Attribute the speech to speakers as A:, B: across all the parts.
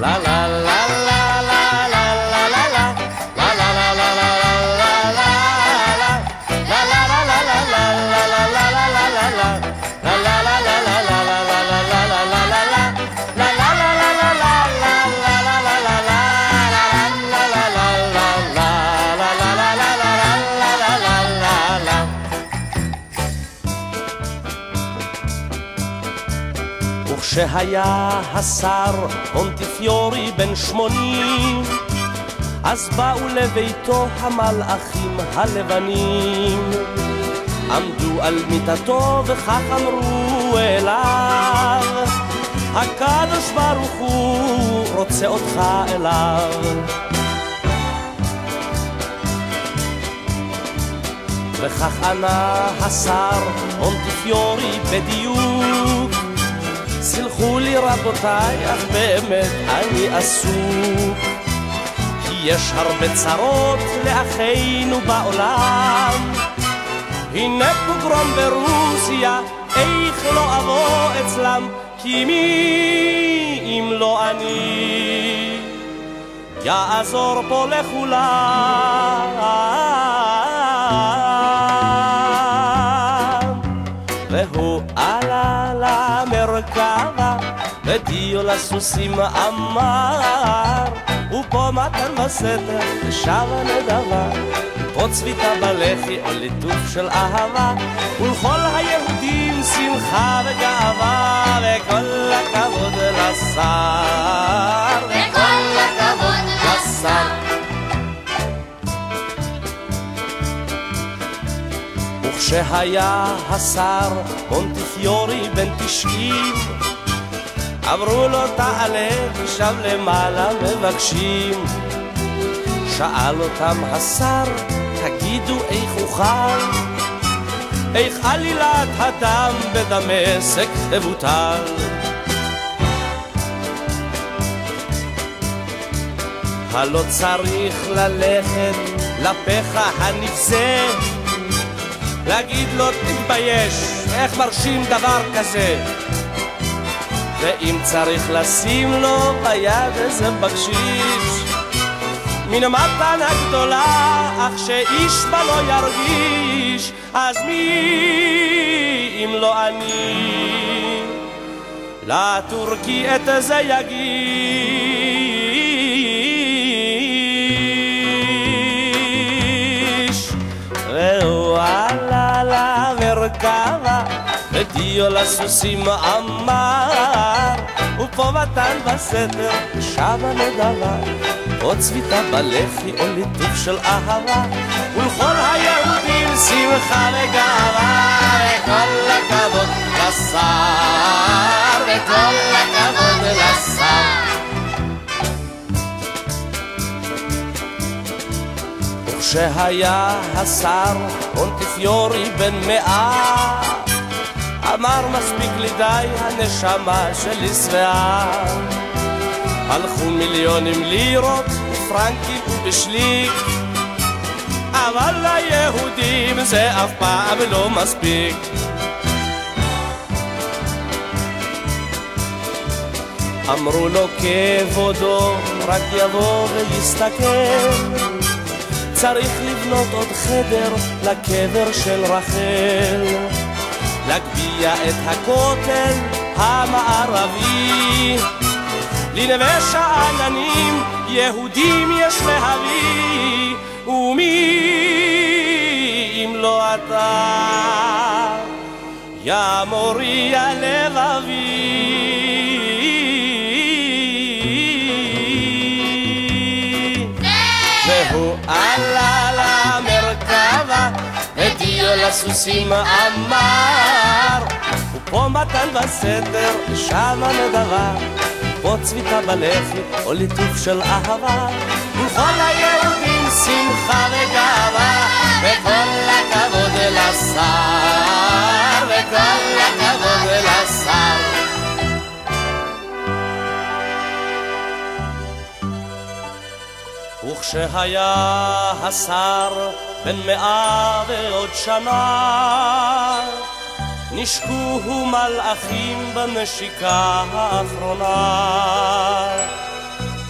A: La la la. וכשהיה השר מונטיפיורי בן שמונים, אז באו לביתו המלאכים הלבנים. עמדו על מיטתו וכך אמרו אליו, הקדוש ברוך הוא רוצה אותך אליו. וכך ענה השר מונטיפיורי בדיוק סלחו לי רבותיי, אך באמת אני עסוק. כי יש הרבה צרות לאחינו בעולם. הנה פוגרום ברוסיה, איך לא אבוא אצלם? כי מי אם לא אני? יעזור פה לכולם ודיו לסוסים אמר, ופה מתן בסתר, ושב הנדבה, פה צביתה בלחי או ליטוף של אהבה, ולכל היהודים שמחה וגאווה, וכל הכבוד לשר.
B: וכל הכבוד לשר.
A: וכשהיה השר מונטיפיורי בן תשעים אמרו לו תעלה, שם למעלה מבקשים. שאל אותם השר, תגידו איך אוכל? איך עלילת הדם בדמשק תבוטל? הלא צריך ללכת לפחה הנבזה, להגיד לו תתבייש, איך מרשים דבר כזה? ואם צריך לשים לו ביד איזה בקשיש מן המתנה גדולה, אך שאיש בה לא ירגיש, אז מי אם לא אני? לטורקי את זה יגיש. ודיו לסוסים אמר, ופה מתן בסתר, שבה נדבה, או צביתה בלחי או ליטוף של אהבה, ולכל היהודים שמחה וגאווה, וכל הכבוד לשר, וכל הכבוד לשר. וכשהיה השר מונטיפיורי בן מאה אמר מספיק לי די, הנשמה שלי שבעה. הלכו מיליונים לירות, ופרנקים ובשליק, אבל ליהודים זה אף פעם לא מספיק. אמרו לו כבודו, רק יבוא ויסתכל. צריך לבנות עוד חדר לקבר של רחל. להגביה את הכותל המערבי. לנווה שאננים יהודים יש להביא, ומי אם לא אתה, יא מורי הלבבי. והוא עלה למרכבה ודיו לסוסים אמר ופה מתן בסתר, שמה נדבה פה צביתה בלחי או ליטוף של אהבה. וכל היהודים שמחה וגאווה וכל הכבוד לשר וכל הכבוד לשר וכשהיה השר בן מאה ועוד שנה, נשקוהו מלאכים בנשיקה האחרונה.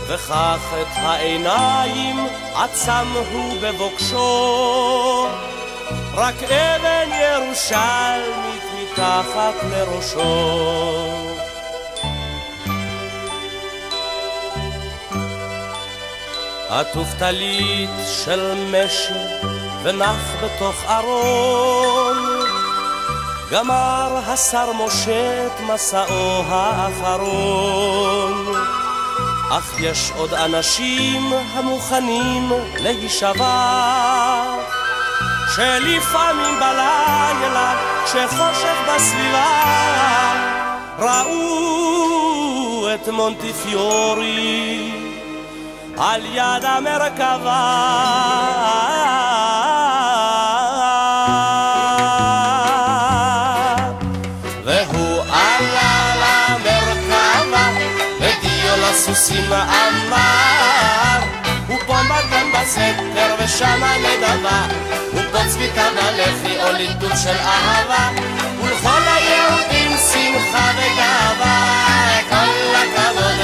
A: וכך את העיניים עצם הוא בבוקשו, רק אבן ירושלמית מתחת לראשו. עטוף טלית של משי ונח בתוך ארון גמר השר משה את מסעו האחרון. אך יש עוד אנשים המוכנים להישבע, שלפעמים בלילה, כשחושך בסביבה, ראו את מונטיפיורי על יד המרכבה. הסוסים אמר, ופה מגן בסתר ושמה נדבה, ופה צביקה בלחי או ליטוט של אהבה, ולכל היהודים שמחה וגאווה, כל הכבוד